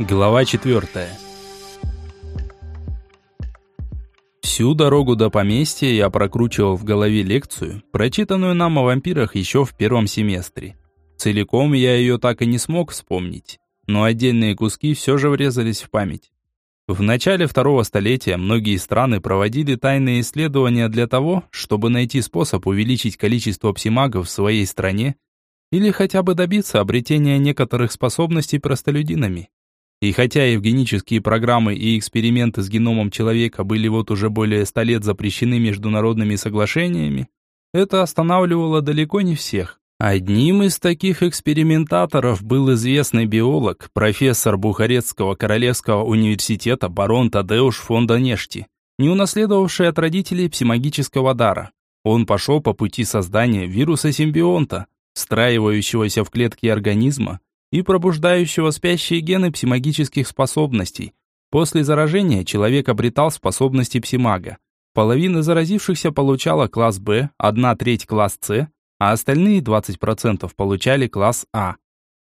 Глава 4. Всю дорогу до поместья я прокручивал в голове лекцию, прочитанную нам о вампирах еще в первом семестре. Целиком я ее так и не смог вспомнить, но отдельные куски все же врезались в память. В начале второго столетия многие страны проводили тайные исследования для того, чтобы найти способ увеличить количество псимагов в своей стране или хотя бы добиться обретения некоторых способностей простолюдинами. И хотя евгенические программы и эксперименты с геномом человека были вот уже более ста лет запрещены международными соглашениями, это останавливало далеко не всех. Одним из таких экспериментаторов был известный биолог, профессор Бухарецкого Королевского университета барон Тадеуш фон Донешти, не унаследовавший от родителей псимагического дара. Он пошел по пути создания вируса-симбионта, встраивающегося в клетки организма, и пробуждающего спящие гены псимагических способностей. После заражения человек обретал способности псимага. Половина заразившихся получала класс Б, одна треть класс С, а остальные 20% получали класс А.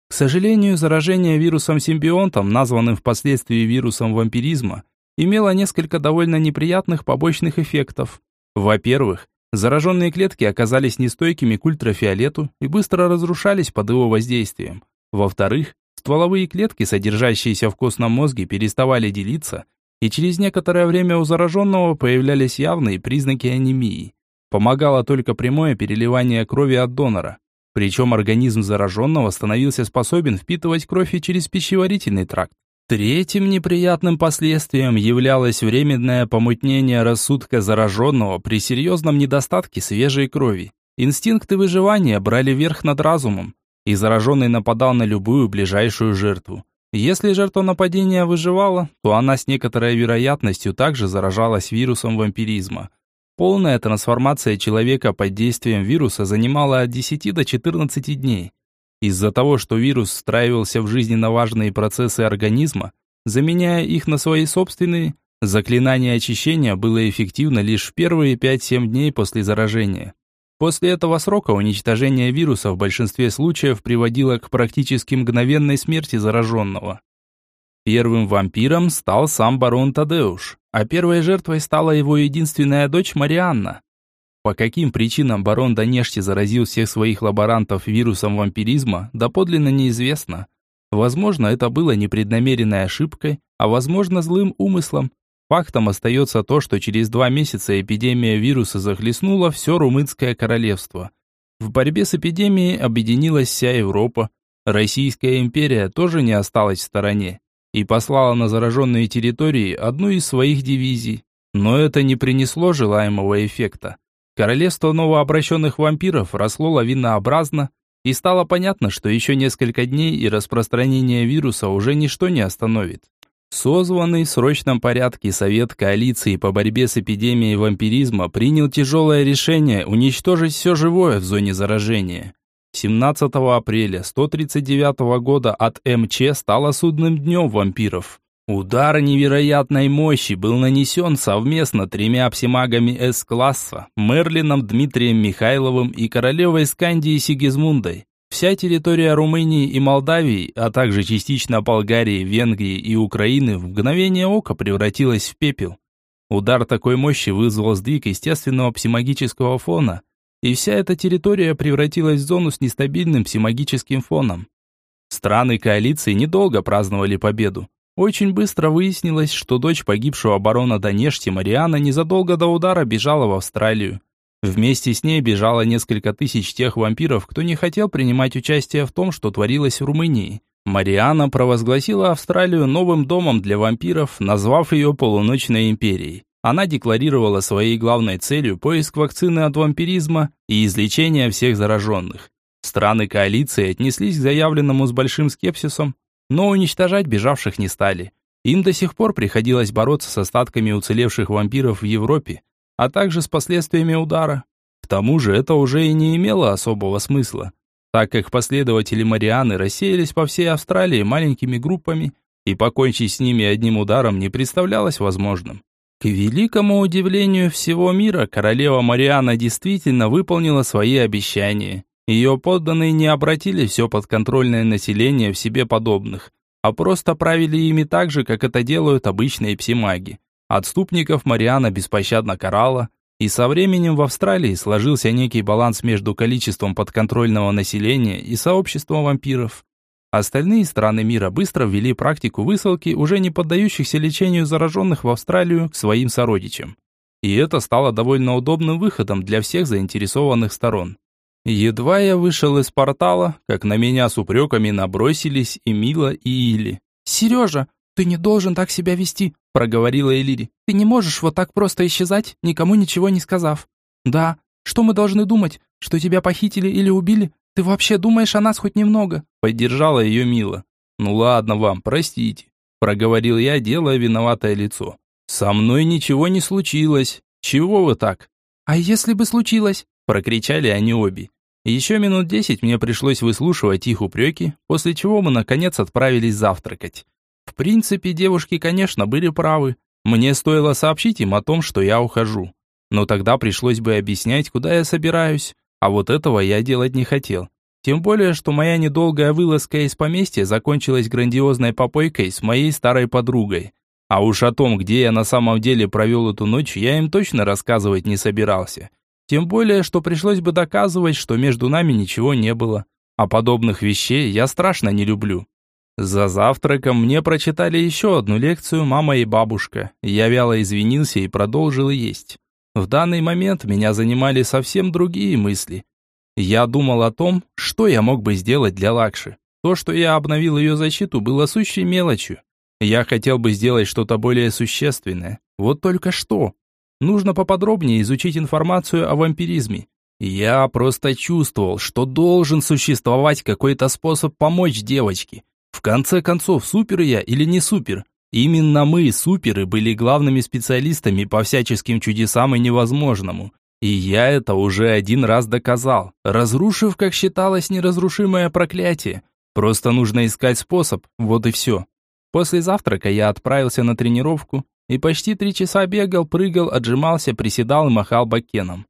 К сожалению, заражение вирусом-симбионтом, названным впоследствии вирусом вампиризма, имело несколько довольно неприятных побочных эффектов. Во-первых, зараженные клетки оказались нестойкими к ультрафиолету и быстро разрушались под его воздействием. Во-вторых, стволовые клетки, содержащиеся в костном мозге, переставали делиться, и через некоторое время у зараженного появлялись явные признаки анемии. Помогало только прямое переливание крови от донора. Причем организм зараженного становился способен впитывать кровь и через пищеварительный тракт. Третьим неприятным последствием являлось временное помутнение рассудка зараженного при серьезном недостатке свежей крови. Инстинкты выживания брали верх над разумом, и зараженный нападал на любую ближайшую жертву. Если жертва нападения выживала, то она с некоторой вероятностью также заражалась вирусом вампиризма. Полная трансформация человека под действием вируса занимала от 10 до 14 дней. Из-за того, что вирус встраивался в жизненно важные процессы организма, заменяя их на свои собственные, заклинание очищения было эффективно лишь в первые 5-7 дней после заражения. После этого срока уничтожение вируса в большинстве случаев приводило к практически мгновенной смерти зараженного. Первым вампиром стал сам барон Тадеуш, а первой жертвой стала его единственная дочь Марианна. По каким причинам барон Донешти заразил всех своих лаборантов вирусом вампиризма, доподлинно неизвестно. Возможно, это было непреднамеренной ошибкой, а возможно злым умыслом, Фактом остается то, что через два месяца эпидемия вируса захлестнула все румынское королевство. В борьбе с эпидемией объединилась вся Европа. Российская империя тоже не осталась в стороне и послала на зараженные территории одну из своих дивизий. Но это не принесло желаемого эффекта. Королевство новообращенных вампиров росло лавинообразно, и стало понятно, что еще несколько дней и распространение вируса уже ничто не остановит. Созванный в срочном порядке Совет коалиции по борьбе с эпидемией вампиризма принял тяжелое решение уничтожить все живое в зоне заражения. 17 апреля 139 года от МЧ стало судным днем вампиров. Удар невероятной мощи был нанесен совместно тремя псимагами С-класса, Мерлином Дмитрием Михайловым и королевой Скандии Сигизмундой. Вся территория Румынии и Молдавии, а также частично Болгарии, Венгрии и Украины в мгновение ока превратилась в пепел. Удар такой мощи вызвал сдвиг естественного псимагического фона, и вся эта территория превратилась в зону с нестабильным псимагическим фоном. Страны коалиции недолго праздновали победу. Очень быстро выяснилось, что дочь погибшего барона Донешти Мариана незадолго до удара бежала в Австралию. Вместе с ней бежало несколько тысяч тех вампиров, кто не хотел принимать участие в том, что творилось в Румынии. Мариана провозгласила Австралию новым домом для вампиров, назвав ее полуночной империей. Она декларировала своей главной целью поиск вакцины от вампиризма и излечение всех зараженных. Страны коалиции отнеслись к заявленному с большим скепсисом, но уничтожать бежавших не стали. Им до сих пор приходилось бороться с остатками уцелевших вампиров в Европе, а также с последствиями удара. К тому же это уже и не имело особого смысла, так как последователи Марианы рассеялись по всей Австралии маленькими группами, и покончить с ними одним ударом не представлялось возможным. К великому удивлению всего мира, королева Мариана действительно выполнила свои обещания. Ее подданные не обратили все подконтрольное население в себе подобных, а просто правили ими так же, как это делают обычные псимаги. Отступников Мариана беспощадно карала, и со временем в Австралии сложился некий баланс между количеством подконтрольного населения и сообществом вампиров. Остальные страны мира быстро ввели практику высылки уже не поддающихся лечению зараженных в Австралию к своим сородичам. И это стало довольно удобным выходом для всех заинтересованных сторон. Едва я вышел из портала, как на меня с упреками набросились и Мила, и Или. «Сережа, ты не должен так себя вести», – проговорила Элири. «Ты не можешь вот так просто исчезать, никому ничего не сказав». «Да, что мы должны думать? Что тебя похитили или убили? Ты вообще думаешь о нас хоть немного?» Поддержала ее Мила. «Ну ладно вам, простите», – проговорил я, делая виноватое лицо. «Со мной ничего не случилось. Чего вы так?» «А если бы случилось?» – прокричали они обе. Еще минут десять мне пришлось выслушивать их упреки, после чего мы наконец отправились завтракать. В принципе, девушки, конечно, были правы. Мне стоило сообщить им о том, что я ухожу. Но тогда пришлось бы объяснять, куда я собираюсь. А вот этого я делать не хотел. Тем более, что моя недолгая вылазка из поместья закончилась грандиозной попойкой с моей старой подругой. А уж о том, где я на самом деле провел эту ночь, я им точно рассказывать не собирался. Тем более, что пришлось бы доказывать, что между нами ничего не было. А подобных вещей я страшно не люблю. За завтраком мне прочитали еще одну лекцию мама и бабушка. Я вяло извинился и продолжил есть. В данный момент меня занимали совсем другие мысли. Я думал о том, что я мог бы сделать для Лакши. То, что я обновил ее защиту, было сущей мелочью. Я хотел бы сделать что-то более существенное. Вот только что. Нужно поподробнее изучить информацию о вампиризме. Я просто чувствовал, что должен существовать какой-то способ помочь девочке. В конце концов, супер я или не супер? Именно мы, суперы, были главными специалистами по всяческим чудесам и невозможному. И я это уже один раз доказал, разрушив, как считалось, неразрушимое проклятие. Просто нужно искать способ, вот и все. После завтрака я отправился на тренировку, и почти три часа бегал, прыгал, отжимался, приседал и махал бакеном.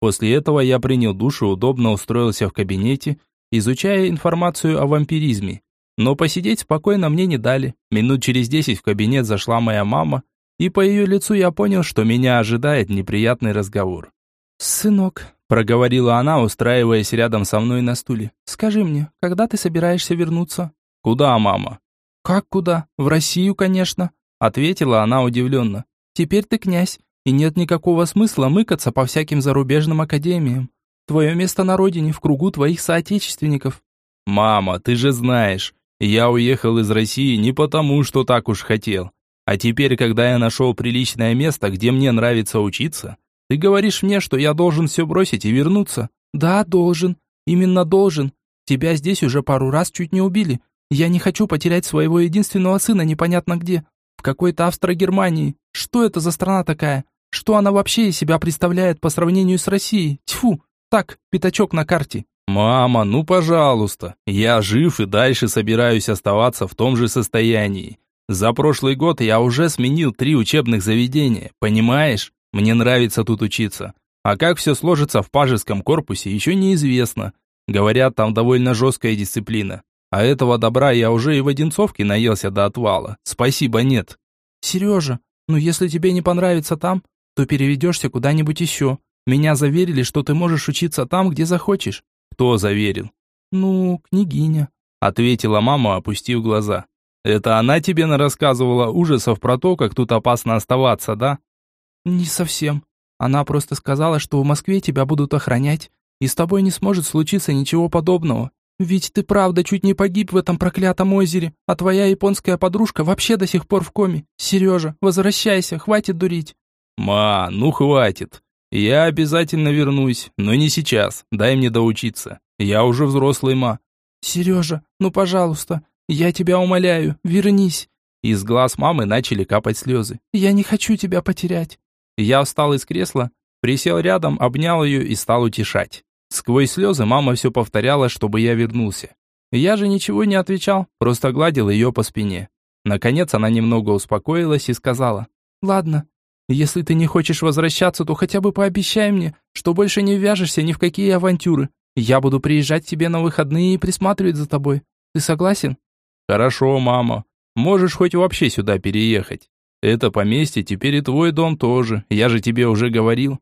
После этого я принял душ и удобно устроился в кабинете, изучая информацию о вампиризме. Но посидеть спокойно мне не дали. Минут через десять в кабинет зашла моя мама, и по ее лицу я понял, что меня ожидает неприятный разговор. «Сынок», — проговорила она, устраиваясь рядом со мной на стуле, «скажи мне, когда ты собираешься вернуться?» «Куда, мама?» «Как куда? В Россию, конечно», Ответила она удивленно. «Теперь ты князь, и нет никакого смысла мыкаться по всяким зарубежным академиям. Твое место на родине, в кругу твоих соотечественников». «Мама, ты же знаешь, я уехал из России не потому, что так уж хотел. А теперь, когда я нашел приличное место, где мне нравится учиться, ты говоришь мне, что я должен все бросить и вернуться?» «Да, должен. Именно должен. Тебя здесь уже пару раз чуть не убили. Я не хочу потерять своего единственного сына непонятно где. В какой-то Австро-Германии. Что это за страна такая? Что она вообще из себя представляет по сравнению с Россией? Тьфу! Так, пятачок на карте. «Мама, ну пожалуйста, я жив и дальше собираюсь оставаться в том же состоянии. За прошлый год я уже сменил три учебных заведения, понимаешь? Мне нравится тут учиться. А как все сложится в пажеском корпусе, еще неизвестно. Говорят, там довольно жесткая дисциплина. А этого добра я уже и в Одинцовке наелся до отвала. Спасибо, нет. Сережа, ну если тебе не понравится там, то переведешься куда-нибудь еще. Меня заверили, что ты можешь учиться там, где захочешь. Кто заверил? Ну, княгиня. Ответила мама, опустив глаза. Это она тебе нарассказывала ужасов про то, как тут опасно оставаться, да? Не совсем. Она просто сказала, что в Москве тебя будут охранять, и с тобой не сможет случиться ничего подобного. Ведь ты правда чуть не погиб в этом проклятом озере, а твоя японская подружка вообще до сих пор в коме. Сережа, возвращайся, хватит дурить. Ма, ну хватит. Я обязательно вернусь, но не сейчас. Дай мне доучиться. Я уже взрослый, ма. Сережа, ну пожалуйста, я тебя умоляю, вернись. Из глаз мамы начали капать слезы. Я не хочу тебя потерять. Я встал из кресла, присел рядом, обнял ее и стал утешать. Сквозь слезы мама все повторяла, чтобы я вернулся. Я же ничего не отвечал, просто гладил ее по спине. Наконец она немного успокоилась и сказала, «Ладно, если ты не хочешь возвращаться, то хотя бы пообещай мне, что больше не вяжешься ни в какие авантюры. Я буду приезжать к тебе на выходные и присматривать за тобой. Ты согласен?» Хорошо, мама. Можешь хоть вообще сюда переехать. Это поместье теперь и твой дом тоже, я же тебе уже говорил.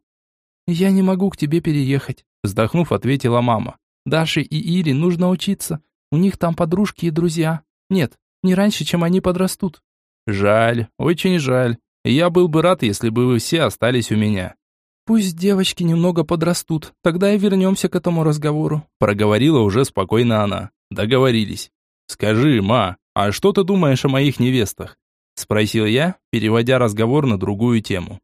Я не могу к тебе переехать, вздохнув, ответила мама. Даше и Ире нужно учиться. У них там подружки и друзья. Нет, не раньше, чем они подрастут. Жаль, очень жаль. Я был бы рад, если бы вы все остались у меня. Пусть девочки немного подрастут, тогда и вернемся к этому разговору, проговорила уже спокойно она. Договорились. Скажи, ма, а что ты думаешь о моих невестах? спросил я, переводя разговор на другую тему.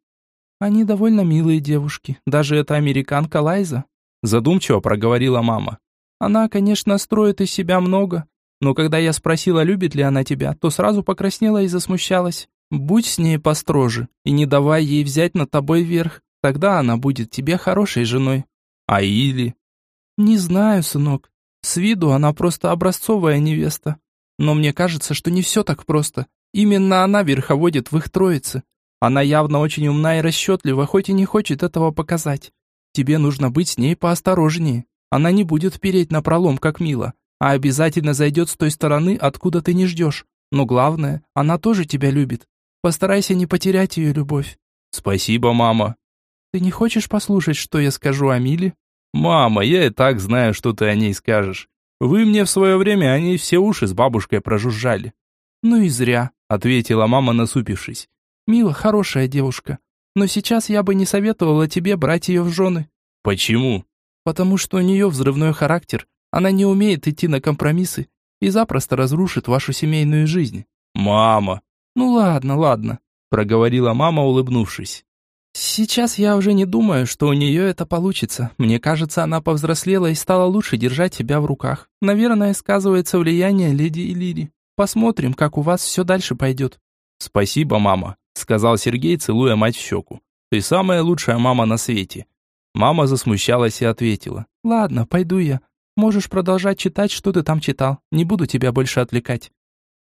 Они довольно милые девушки, даже эта американка Лайза, задумчиво проговорила мама. Она, конечно, строит из себя много, но когда я спросила, любит ли она тебя, то сразу покраснела и засмущалась. Будь с ней построже и не давай ей взять над тобой верх, тогда она будет тебе хорошей женой. А Или? Не знаю, сынок. С виду она просто образцовая невеста. Но мне кажется, что не все так просто. Именно она верховодит в их троице. Она явно очень умна и расчетлива, хоть и не хочет этого показать. Тебе нужно быть с ней поосторожнее. Она не будет переть на пролом, как мило, а обязательно зайдет с той стороны, откуда ты не ждешь. Но главное, она тоже тебя любит. Постарайся не потерять ее любовь. Спасибо, мама. Ты не хочешь послушать, что я скажу о Миле? Мама, я и так знаю, что ты о ней скажешь. Вы мне в свое время о ней все уши с бабушкой прожужжали. Ну и зря, ответила мама, насупившись. Мила хорошая девушка, но сейчас я бы не советовала тебе брать ее в жены. Почему? Потому что у нее взрывной характер. Она не умеет идти на компромиссы и запросто разрушит вашу семейную жизнь. Мама. Ну ладно, ладно, проговорила мама, улыбнувшись. Сейчас я уже не думаю, что у нее это получится. Мне кажется, она повзрослела и стала лучше держать себя в руках. Наверное, сказывается влияние леди Иллири. Посмотрим, как у вас все дальше пойдет. Спасибо, мама, сказал Сергей, целуя мать в щеку. Ты самая лучшая мама на свете. Мама засмущалась и ответила. Ладно, пойду я. Можешь продолжать читать, что ты там читал. Не буду тебя больше отвлекать.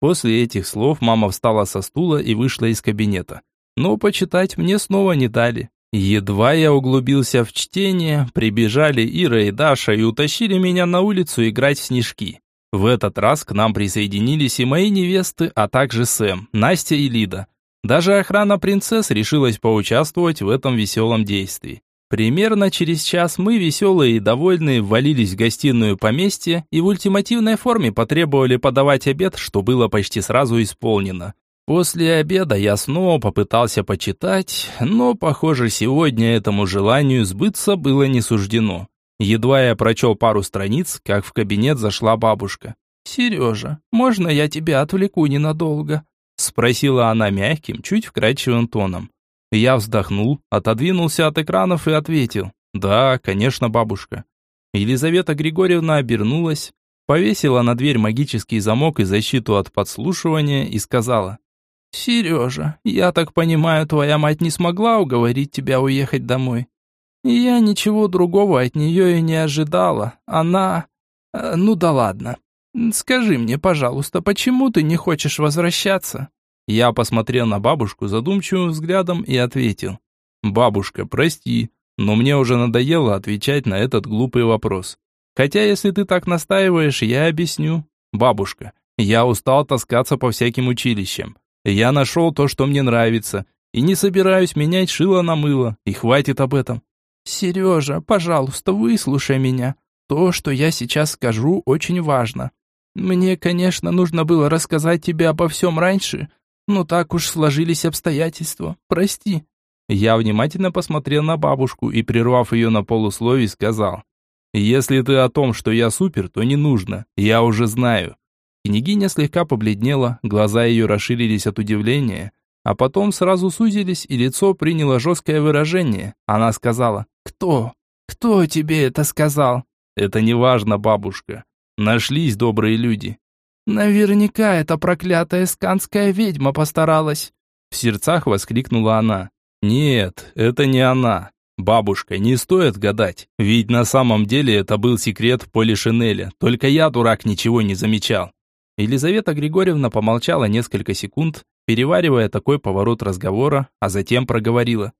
После этих слов мама встала со стула и вышла из кабинета но почитать мне снова не дали. Едва я углубился в чтение, прибежали Ира и Даша и утащили меня на улицу играть в снежки. В этот раз к нам присоединились и мои невесты, а также Сэм, Настя и Лида. Даже охрана принцесс решилась поучаствовать в этом веселом действии. Примерно через час мы, веселые и довольные, ввалились в гостиную поместья и в ультимативной форме потребовали подавать обед, что было почти сразу исполнено. После обеда я снова попытался почитать, но, похоже, сегодня этому желанию сбыться было не суждено. Едва я прочел пару страниц, как в кабинет зашла бабушка. «Сережа, можно я тебя отвлеку ненадолго?» Спросила она мягким, чуть вкрадчивым тоном. Я вздохнул, отодвинулся от экранов и ответил. «Да, конечно, бабушка». Елизавета Григорьевна обернулась, повесила на дверь магический замок и защиту от подслушивания и сказала. «Сережа, я так понимаю, твоя мать не смогла уговорить тебя уехать домой?» «Я ничего другого от нее и не ожидала. Она... Э, ну да ладно. Скажи мне, пожалуйста, почему ты не хочешь возвращаться?» Я посмотрел на бабушку задумчивым взглядом и ответил. «Бабушка, прости, но мне уже надоело отвечать на этот глупый вопрос. Хотя, если ты так настаиваешь, я объясню. Бабушка, я устал таскаться по всяким училищам. Я нашел то, что мне нравится, и не собираюсь менять шило на мыло, и хватит об этом. Сережа, пожалуйста, выслушай меня. То, что я сейчас скажу, очень важно. Мне, конечно, нужно было рассказать тебе обо всем раньше, но так уж сложились обстоятельства. Прости. Я внимательно посмотрел на бабушку и, прервав ее на полусловие, сказал. «Если ты о том, что я супер, то не нужно. Я уже знаю. Княгиня слегка побледнела, глаза ее расширились от удивления, а потом сразу сузились, и лицо приняло жесткое выражение. Она сказала «Кто? Кто тебе это сказал?» «Это не важно, бабушка. Нашлись добрые люди». «Наверняка эта проклятая сканская ведьма постаралась!» В сердцах воскликнула она. «Нет, это не она. Бабушка, не стоит гадать, ведь на самом деле это был секрет Поли Шинеля, только я, дурак, ничего не замечал. Елизавета Григорьевна помолчала несколько секунд, переваривая такой поворот разговора, а затем проговорила.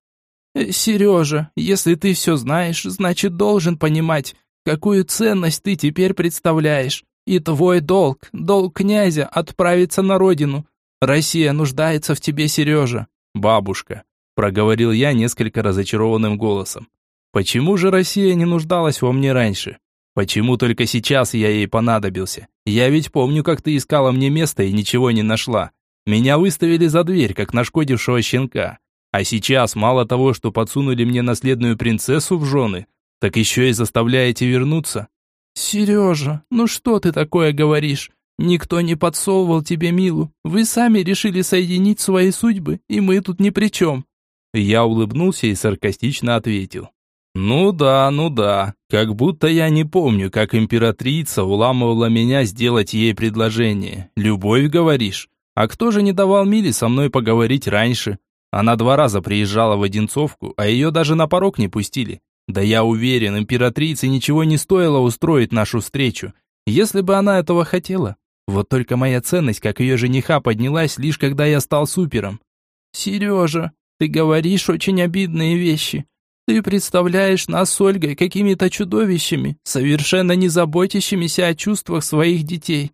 «Э, «Сережа, если ты все знаешь, значит должен понимать, какую ценность ты теперь представляешь. И твой долг, долг князя, отправиться на родину. Россия нуждается в тебе, Сережа. Бабушка, проговорил я несколько разочарованным голосом. Почему же Россия не нуждалась во мне раньше? Почему только сейчас я ей понадобился? Я ведь помню, как ты искала мне место и ничего не нашла. Меня выставили за дверь, как нашкодившего щенка. А сейчас мало того, что подсунули мне наследную принцессу в жены, так еще и заставляете вернуться. Сережа, ну что ты такое говоришь? Никто не подсовывал тебе Милу. Вы сами решили соединить свои судьбы, и мы тут ни при чем. Я улыбнулся и саркастично ответил. Ну да, ну да. Как будто я не помню, как императрица уламывала меня сделать ей предложение. Любовь, говоришь? А кто же не давал Миле со мной поговорить раньше? Она два раза приезжала в Одинцовку, а ее даже на порог не пустили. Да я уверен, императрице ничего не стоило устроить нашу встречу, если бы она этого хотела. Вот только моя ценность, как ее жениха, поднялась лишь когда я стал супером. Сережа, ты говоришь очень обидные вещи. Ты представляешь нас с Ольгой какими-то чудовищами, совершенно не заботящимися о чувствах своих детей.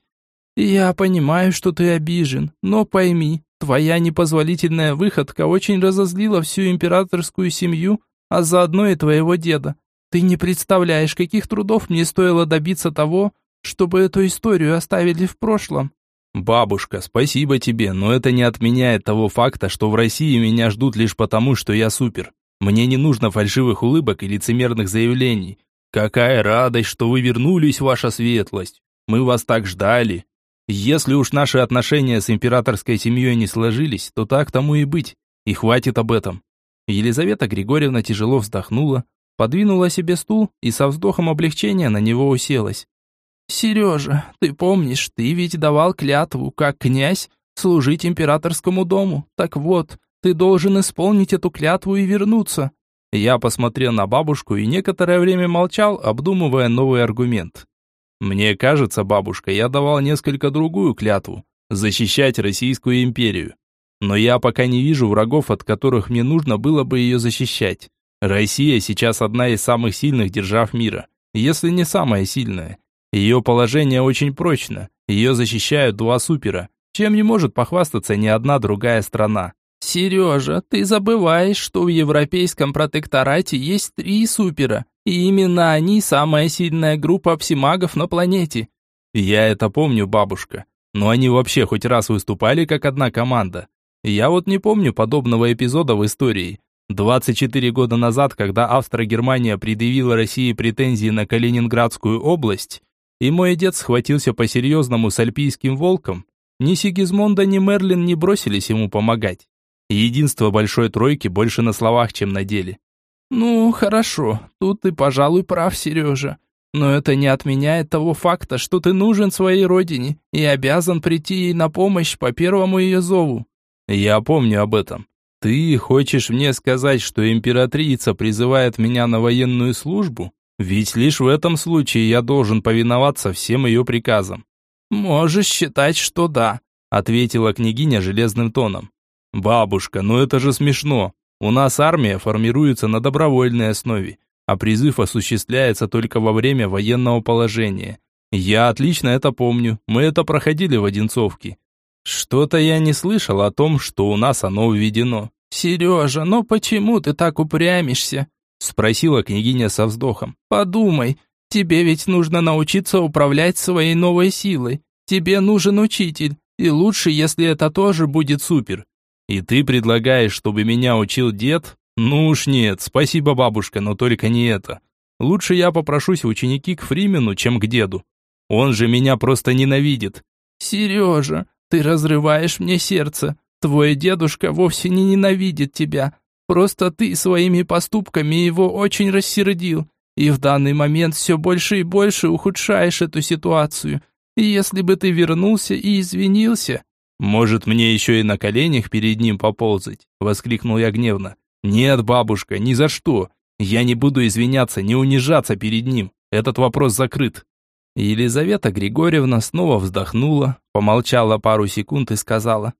Я понимаю, что ты обижен, но пойми, твоя непозволительная выходка очень разозлила всю императорскую семью а заодно и твоего деда. Ты не представляешь, каких трудов мне стоило добиться того, чтобы эту историю оставили в прошлом. Бабушка, спасибо тебе, но это не отменяет того факта, что в России меня ждут лишь потому, что я супер. Мне не нужно фальшивых улыбок и лицемерных заявлений. Какая радость, что вы вернулись, ваша светлость. Мы вас так ждали. Если уж наши отношения с императорской семьей не сложились, то так тому и быть. И хватит об этом. Елизавета Григорьевна тяжело вздохнула, подвинула себе стул и со вздохом облегчения на него уселась. «Сережа, ты помнишь, ты ведь давал клятву, как князь, служить императорскому дому. Так вот, ты должен исполнить эту клятву и вернуться». Я посмотрел на бабушку и некоторое время молчал, обдумывая новый аргумент. «Мне кажется, бабушка, я давал несколько другую клятву – защищать Российскую империю. Но я пока не вижу врагов, от которых мне нужно было бы ее защищать. Россия сейчас одна из самых сильных держав мира, если не самая сильная. Ее положение очень прочно, ее защищают два супера, чем не может похвастаться ни одна другая страна. «Сережа, ты забываешь, что в европейском протекторате есть три супера, и именно они самая сильная группа псимагов на планете». «Я это помню, бабушка, но они вообще хоть раз выступали как одна команда?» Я вот не помню подобного эпизода в истории. 24 года назад, когда Австро-Германия предъявила России претензии на Калининградскую область, и мой дед схватился по-серьезному с альпийским волком, ни Сигизмонда, ни Мерлин не бросились ему помогать. Единство Большой Тройки больше на словах, чем на деле. «Ну, хорошо, тут ты, пожалуй, прав, Сережа. Но это не отменяет того факта, что ты нужен своей родине и обязан прийти ей на помощь по первому ее зову. Я помню об этом. Ты хочешь мне сказать, что императрица призывает меня на военную службу? Ведь лишь в этом случае я должен повиноваться всем ее приказам. Можешь считать, что да, ответила княгиня железным тоном. Бабушка, ну это же смешно. У нас армия формируется на добровольной основе, а призыв осуществляется только во время военного положения. Я отлично это помню. Мы это проходили в Одинцовке. Что-то я не слышал о том, что у нас оно введено. Сережа, ну почему ты так упрямишься? Спросила княгиня со вздохом. Подумай, тебе ведь нужно научиться управлять своей новой силой. Тебе нужен учитель, и лучше, если это тоже будет супер. И ты предлагаешь, чтобы меня учил дед? Ну уж нет, спасибо, бабушка, но только не это. Лучше я попрошусь ученики к Фримену, чем к деду. Он же меня просто ненавидит. Сережа, ты разрываешь мне сердце. Твой дедушка вовсе не ненавидит тебя. Просто ты своими поступками его очень рассердил. И в данный момент все больше и больше ухудшаешь эту ситуацию. И если бы ты вернулся и извинился... «Может, мне еще и на коленях перед ним поползать?» — воскликнул я гневно. «Нет, бабушка, ни за что. Я не буду извиняться, не унижаться перед ним. Этот вопрос закрыт». Елизавета Григорьевна снова вздохнула, помолчала пару секунд и сказала.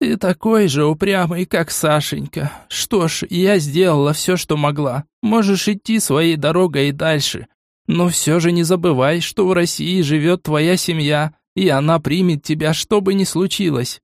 «Ты такой же упрямый, как Сашенька. Что ж, я сделала все, что могла. Можешь идти своей дорогой и дальше. Но все же не забывай, что в России живет твоя семья, и она примет тебя, что бы ни случилось».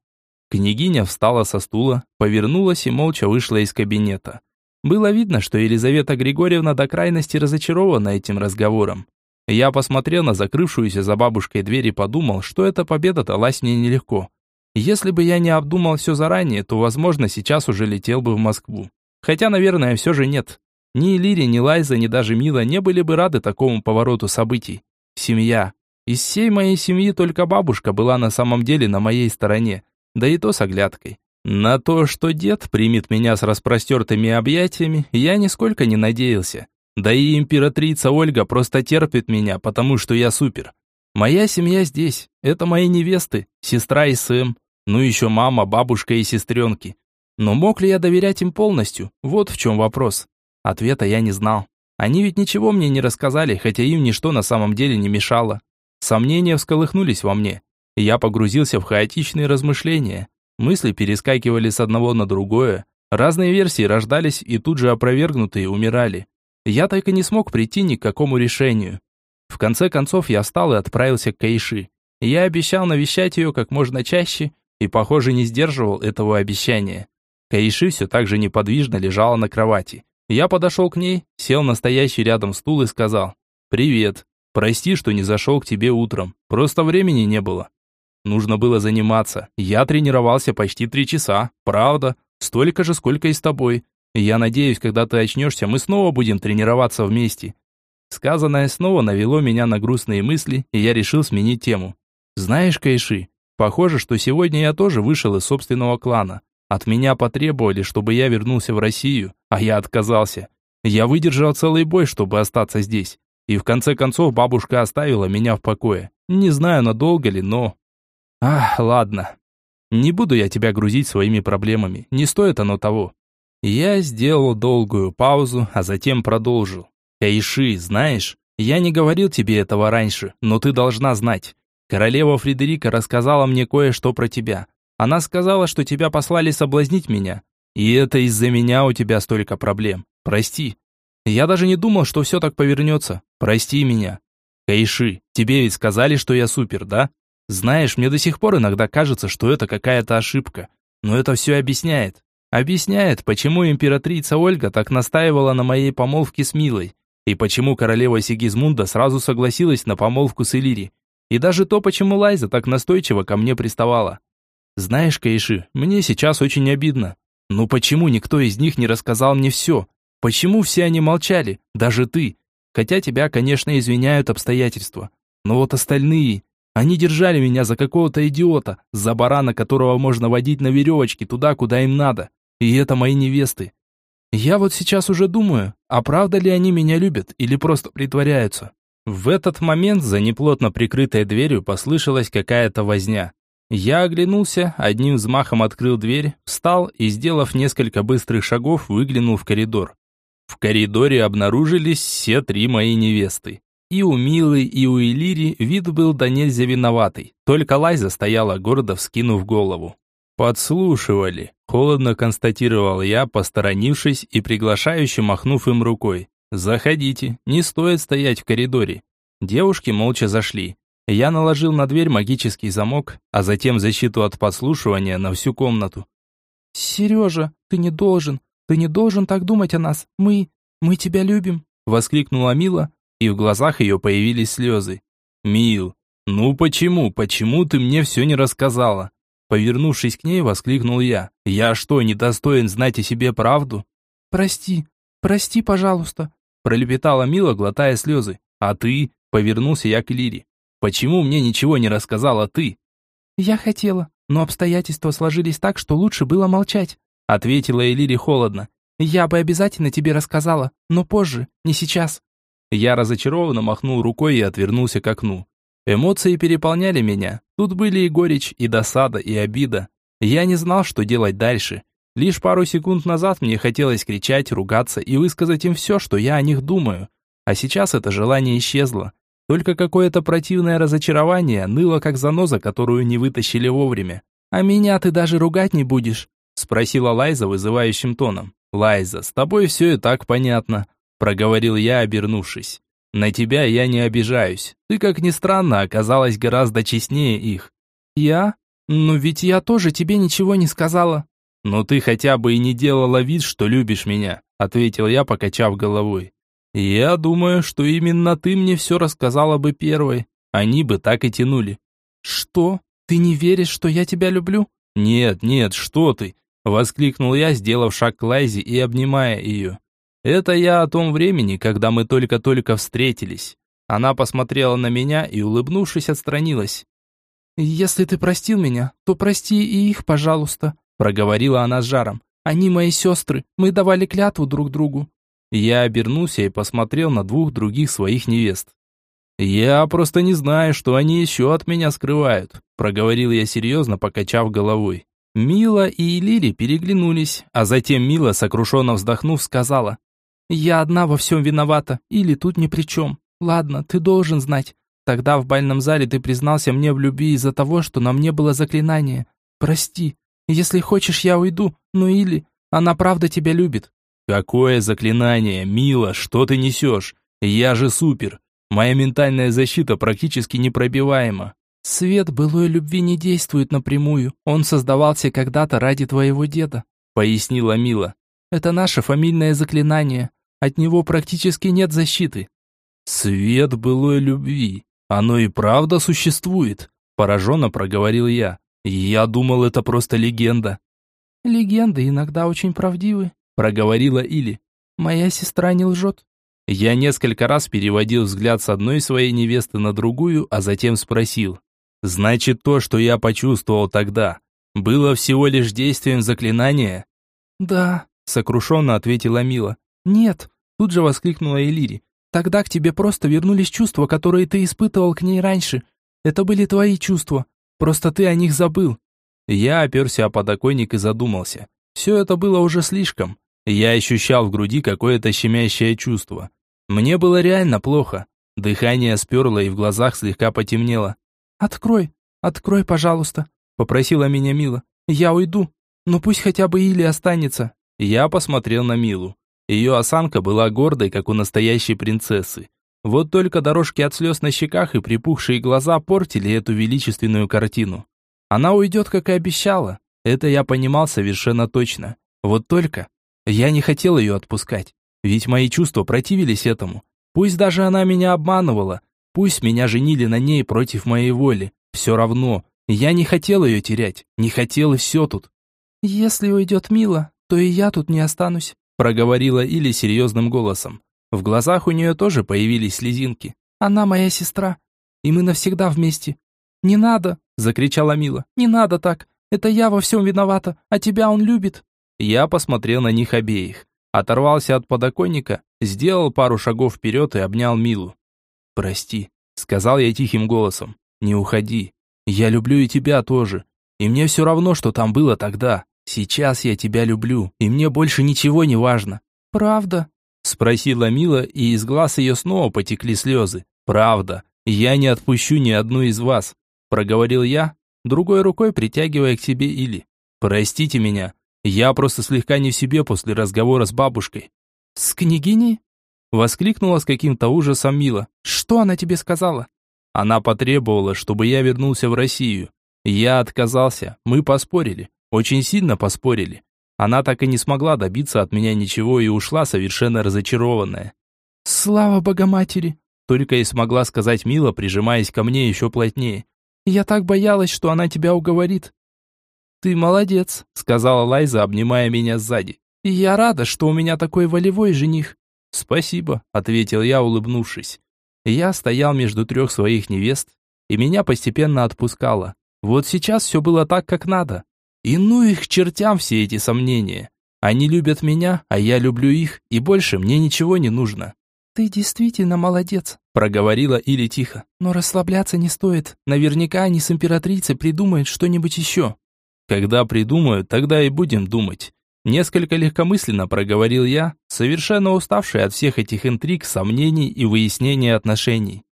Княгиня встала со стула, повернулась и молча вышла из кабинета. Было видно, что Елизавета Григорьевна до крайности разочарована этим разговором. Я посмотрел на закрывшуюся за бабушкой дверь и подумал, что эта победа далась мне нелегко. Если бы я не обдумал все заранее, то, возможно, сейчас уже летел бы в Москву. Хотя, наверное, все же нет. Ни Лири, ни Лайза, ни даже Мила не были бы рады такому повороту событий. Семья. Из всей моей семьи только бабушка была на самом деле на моей стороне, да и то с оглядкой. На то, что дед примет меня с распростертыми объятиями, я нисколько не надеялся. Да и императрица Ольга просто терпит меня, потому что я супер. Моя семья здесь. Это мои невесты, сестра и сын. Ну еще мама, бабушка и сестренки. Но мог ли я доверять им полностью? Вот в чем вопрос. Ответа я не знал. Они ведь ничего мне не рассказали, хотя им ничто на самом деле не мешало. Сомнения всколыхнулись во мне. Я погрузился в хаотичные размышления. Мысли перескакивали с одного на другое. Разные версии рождались и тут же опровергнутые умирали. Я так и не смог прийти ни к какому решению. В конце концов я встал и отправился к Кайши. Я обещал навещать ее как можно чаще и, похоже, не сдерживал этого обещания. Каиши все так же неподвижно лежала на кровати. Я подошел к ней, сел на стоящий рядом стул и сказал «Привет. Прости, что не зашел к тебе утром. Просто времени не было». Нужно было заниматься. Я тренировался почти три часа. Правда. Столько же, сколько и с тобой. Я надеюсь, когда ты очнешься, мы снова будем тренироваться вместе. Сказанное снова навело меня на грустные мысли, и я решил сменить тему. Знаешь, Кайши, похоже, что сегодня я тоже вышел из собственного клана. От меня потребовали, чтобы я вернулся в Россию, а я отказался. Я выдержал целый бой, чтобы остаться здесь. И в конце концов бабушка оставила меня в покое. Не знаю, надолго ли, но... Ах, ладно. Не буду я тебя грузить своими проблемами. Не стоит оно того. Я сделал долгую паузу, а затем продолжил. Эйши, знаешь, я не говорил тебе этого раньше, но ты должна знать. Королева Фредерика рассказала мне кое-что про тебя. Она сказала, что тебя послали соблазнить меня. И это из-за меня у тебя столько проблем. Прости. Я даже не думал, что все так повернется. Прости меня. Кайши, тебе ведь сказали, что я супер, да? Знаешь, мне до сих пор иногда кажется, что это какая-то ошибка. Но это все объясняет. Объясняет, почему императрица Ольга так настаивала на моей помолвке с Милой. И почему королева Сигизмунда сразу согласилась на помолвку с Элири. И даже то, почему Лайза так настойчиво ко мне приставала. Знаешь, Кайши, мне сейчас очень обидно. Ну почему никто из них не рассказал мне все? Почему все они молчали? Даже ты. Хотя тебя, конечно, извиняют обстоятельства. Но вот остальные... Они держали меня за какого-то идиота, за барана, которого можно водить на веревочке туда, куда им надо. И это мои невесты. Я вот сейчас уже думаю, а правда ли они меня любят или просто притворяются? В этот момент за неплотно прикрытой дверью послышалась какая-то возня. Я оглянулся, одним взмахом открыл дверь, встал и, сделав несколько быстрых шагов, выглянул в коридор. В коридоре обнаружились все три мои невесты. И у Милы, и у Элири вид был до нельзя виноватый, только Лайза стояла гордо вскинув голову. «Подслушивали», – холодно констатировал я, посторонившись и приглашающе махнув им рукой. «Заходите, не стоит стоять в коридоре». Девушки молча зашли. Я наложил на дверь магический замок, а затем защиту от подслушивания на всю комнату. «Сережа, ты не должен, ты не должен так думать о нас. Мы, мы тебя любим», — воскликнула Мила, и в глазах ее появились слезы. «Мил, ну почему, почему ты мне все не рассказала?» Повернувшись к ней, воскликнул я. «Я что, недостоин знать о себе правду?» «Прости, прости, пожалуйста», — пролепетала Мила, глотая слезы. «А ты?» — повернулся я к Лире. Почему мне ничего не рассказала ты?» «Я хотела, но обстоятельства сложились так, что лучше было молчать», ответила Элири холодно. «Я бы обязательно тебе рассказала, но позже, не сейчас». Я разочарованно махнул рукой и отвернулся к окну. Эмоции переполняли меня. Тут были и горечь, и досада, и обида. Я не знал, что делать дальше. Лишь пару секунд назад мне хотелось кричать, ругаться и высказать им все, что я о них думаю. А сейчас это желание исчезло. Только какое-то противное разочарование ныло, как заноза, которую не вытащили вовремя. «А меня ты даже ругать не будешь?» Спросила Лайза вызывающим тоном. «Лайза, с тобой все и так понятно», проговорил я, обернувшись. На тебя я не обижаюсь. Ты, как ни странно, оказалась гораздо честнее их. Я? Ну ведь я тоже тебе ничего не сказала. Ну ты хотя бы и не делала вид, что любишь меня, ответил я, покачав головой. Я думаю, что именно ты мне все рассказала бы первой. Они бы так и тянули. Что? Ты не веришь, что я тебя люблю? Нет, нет, что ты? Воскликнул я, сделав шаг к Лайзе и обнимая ее. Это я о том времени, когда мы только-только встретились. Она посмотрела на меня и, улыбнувшись, отстранилась. «Если ты простил меня, то прости и их, пожалуйста», проговорила она с жаром. «Они мои сестры, мы давали клятву друг другу». Я обернулся и посмотрел на двух других своих невест. «Я просто не знаю, что они еще от меня скрывают», проговорил я серьезно, покачав головой. Мила и Лили переглянулись, а затем Мила, сокрушенно вздохнув, сказала, «Я одна во всем виновата, или тут ни при чем. Ладно, ты должен знать. Тогда в бальном зале ты признался мне в любви из-за того, что на мне было заклинание. Прости. Если хочешь, я уйду, ну или... Она правда тебя любит». «Какое заклинание, Мила, что ты несешь? Я же супер. Моя ментальная защита практически непробиваема». «Свет былой любви не действует напрямую. Он создавался когда-то ради твоего деда», — пояснила Мила. «Это наше фамильное заклинание. От него практически нет защиты. Свет былой любви. Оно и правда существует, пораженно проговорил я. Я думал, это просто легенда. Легенды иногда очень правдивы, проговорила Или. Моя сестра не лжет. Я несколько раз переводил взгляд с одной своей невесты на другую, а затем спросил. «Значит, то, что я почувствовал тогда, было всего лишь действием заклинания?» «Да», — сокрушенно ответила Мила. «Нет!» – тут же воскликнула Элири. «Тогда к тебе просто вернулись чувства, которые ты испытывал к ней раньше. Это были твои чувства. Просто ты о них забыл». Я оперся о подоконник и задумался. Все это было уже слишком. Я ощущал в груди какое-то щемящее чувство. Мне было реально плохо. Дыхание сперло и в глазах слегка потемнело. «Открой, открой, пожалуйста», — попросила меня Мила. «Я уйду, но пусть хотя бы Или останется». Я посмотрел на Милу. Ее осанка была гордой, как у настоящей принцессы. Вот только дорожки от слез на щеках и припухшие глаза портили эту величественную картину. Она уйдет, как и обещала. Это я понимал совершенно точно. Вот только я не хотел ее отпускать. Ведь мои чувства противились этому. Пусть даже она меня обманывала. Пусть меня женили на ней против моей воли. Все равно. Я не хотел ее терять. Не хотел и все тут. «Если уйдет Мила, то и я тут не останусь», проговорила Или серьезным голосом. В глазах у нее тоже появились слезинки. «Она моя сестра, и мы навсегда вместе». «Не надо!» – закричала Мила. «Не надо так! Это я во всем виновата, а тебя он любит!» Я посмотрел на них обеих. Оторвался от подоконника, сделал пару шагов вперед и обнял Милу. «Прости», – сказал я тихим голосом. «Не уходи. Я люблю и тебя тоже. И мне все равно, что там было тогда. Сейчас я тебя люблю, и мне больше ничего не важно. Правда? Спросила Мила, и из глаз ее снова потекли слезы. Правда. Я не отпущу ни одну из вас. Проговорил я, другой рукой притягивая к себе Или. Простите меня. Я просто слегка не в себе после разговора с бабушкой. С княгиней? Воскликнула с каким-то ужасом Мила. Что она тебе сказала? Она потребовала, чтобы я вернулся в Россию. Я отказался, мы поспорили. Очень сильно поспорили. Она так и не смогла добиться от меня ничего и ушла совершенно разочарованная. «Слава Богоматери!» Только и смогла сказать Мила, прижимаясь ко мне еще плотнее. «Я так боялась, что она тебя уговорит». «Ты молодец», — сказала Лайза, обнимая меня сзади. «Я рада, что у меня такой волевой жених». «Спасибо», — ответил я, улыбнувшись. Я стоял между трех своих невест, и меня постепенно отпускало. Вот сейчас все было так, как надо. И ну их к чертям все эти сомнения. Они любят меня, а я люблю их, и больше мне ничего не нужно. «Ты действительно молодец», — проговорила Или тихо. «Но расслабляться не стоит. Наверняка они с императрицей придумают что-нибудь еще». «Когда придумают, тогда и будем думать». Несколько легкомысленно проговорил я, совершенно уставший от всех этих интриг, сомнений и выяснения отношений.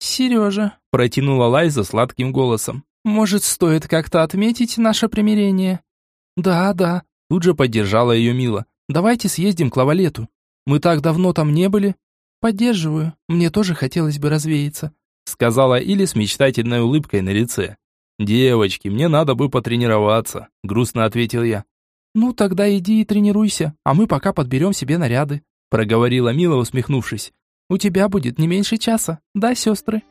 «Сережа», — протянула Лайза сладким голосом. Может, стоит как-то отметить наше примирение? Да, да, тут же поддержала ее Мила. Давайте съездим к Лавалету. Мы так давно там не были. «Поддерживаю. Мне тоже хотелось бы развеяться», сказала Или с мечтательной улыбкой на лице. «Девочки, мне надо бы потренироваться», грустно ответил я. «Ну, тогда иди и тренируйся, а мы пока подберем себе наряды», проговорила Мила, усмехнувшись. «У тебя будет не меньше часа, да, сестры?»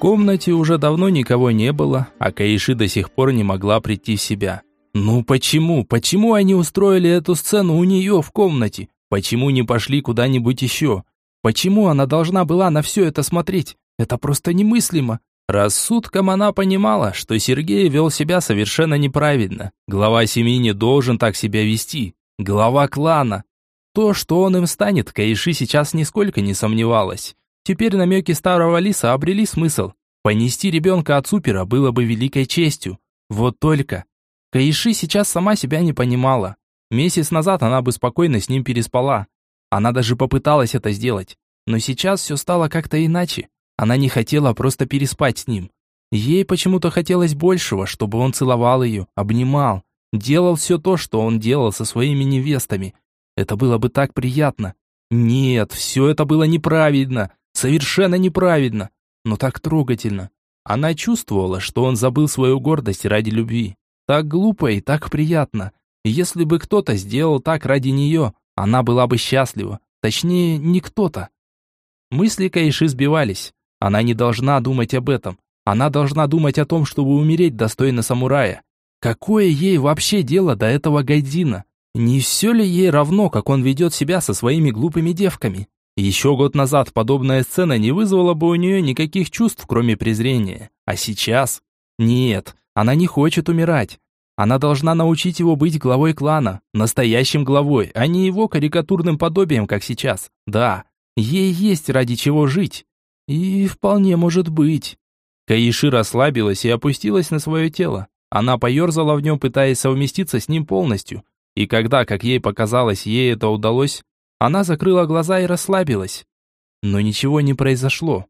Комнате уже давно никого не было, а Каиши до сих пор не могла прийти в себя. Ну почему? Почему они устроили эту сцену у нее в комнате? Почему не пошли куда-нибудь еще? Почему она должна была на все это смотреть? Это просто немыслимо. Рассудком она понимала, что Сергей вел себя совершенно неправильно. Глава семьи не должен так себя вести. Глава клана. То, что он им станет, Каиши сейчас нисколько не сомневалась. Теперь намеки старого лиса обрели смысл. Понести ребенка от супера было бы великой честью. Вот только... Каиши сейчас сама себя не понимала. Месяц назад она бы спокойно с ним переспала. Она даже попыталась это сделать. Но сейчас все стало как-то иначе. Она не хотела просто переспать с ним. Ей почему-то хотелось большего, чтобы он целовал ее, обнимал, делал все то, что он делал со своими невестами. Это было бы так приятно. Нет, все это было неправильно, совершенно неправильно, но так трогательно. Она чувствовала, что он забыл свою гордость ради любви. Так глупо и так приятно. Если бы кто-то сделал так ради нее, она была бы счастлива. Точнее, не кто-то. Мысли Кайши сбивались. Она не должна думать об этом. Она должна думать о том, чтобы умереть достойно самурая. Какое ей вообще дело до этого Гайдзина? Не все ли ей равно, как он ведет себя со своими глупыми девками? Еще год назад подобная сцена не вызвала бы у нее никаких чувств, кроме презрения. А сейчас? Нет, она не хочет умирать. Она должна научить его быть главой клана, настоящим главой, а не его карикатурным подобием, как сейчас. Да, ей есть ради чего жить. И вполне может быть. Каиши расслабилась и опустилась на свое тело. Она поерзала в нем, пытаясь совместиться с ним полностью. И когда, как ей показалось, ей это удалось, она закрыла глаза и расслабилась. Но ничего не произошло.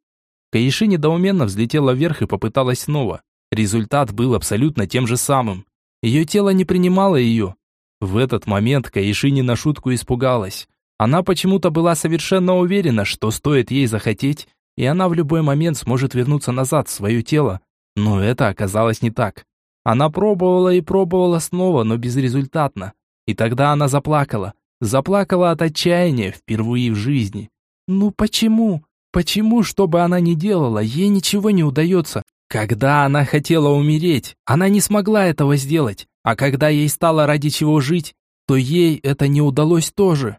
Каиши недоуменно взлетела вверх и попыталась снова. Результат был абсолютно тем же самым. Ее тело не принимало ее. В этот момент Каиши не на шутку испугалась. Она почему-то была совершенно уверена, что стоит ей захотеть, и она в любой момент сможет вернуться назад в свое тело. Но это оказалось не так. Она пробовала и пробовала снова, но безрезультатно. И тогда она заплакала. Заплакала от отчаяния впервые в жизни. Ну почему? Почему, что бы она ни делала, ей ничего не удается? Когда она хотела умереть, она не смогла этого сделать. А когда ей стало ради чего жить, то ей это не удалось тоже.